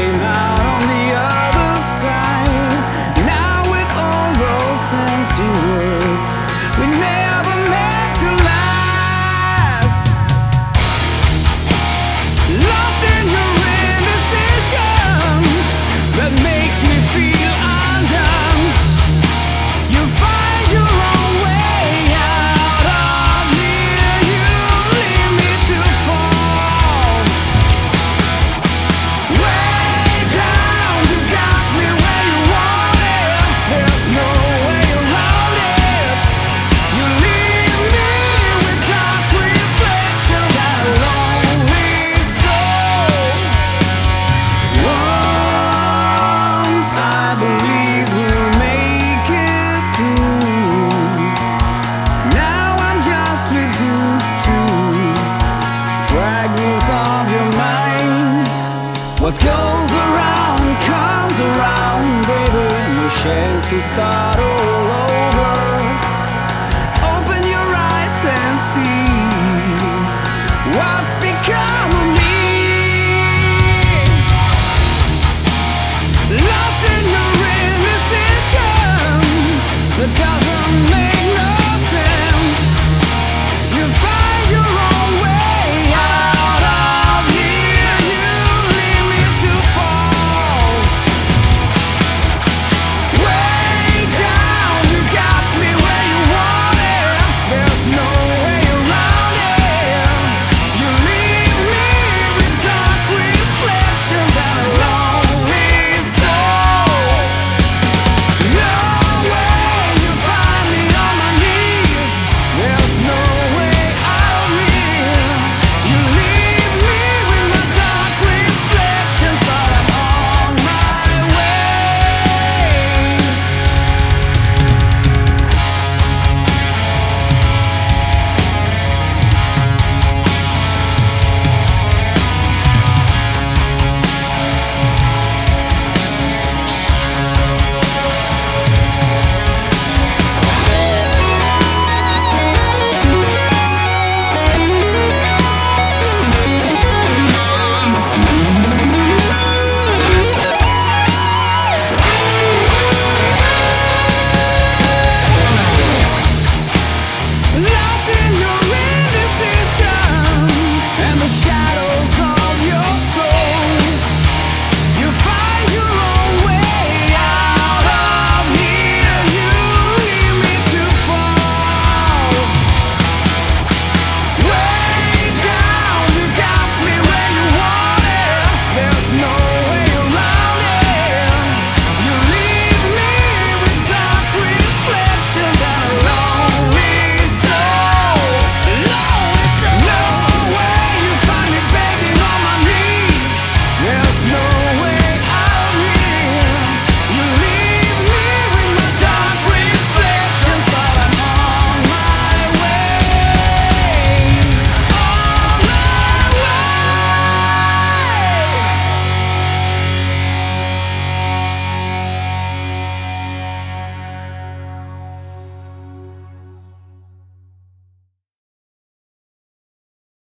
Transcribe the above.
came out. Over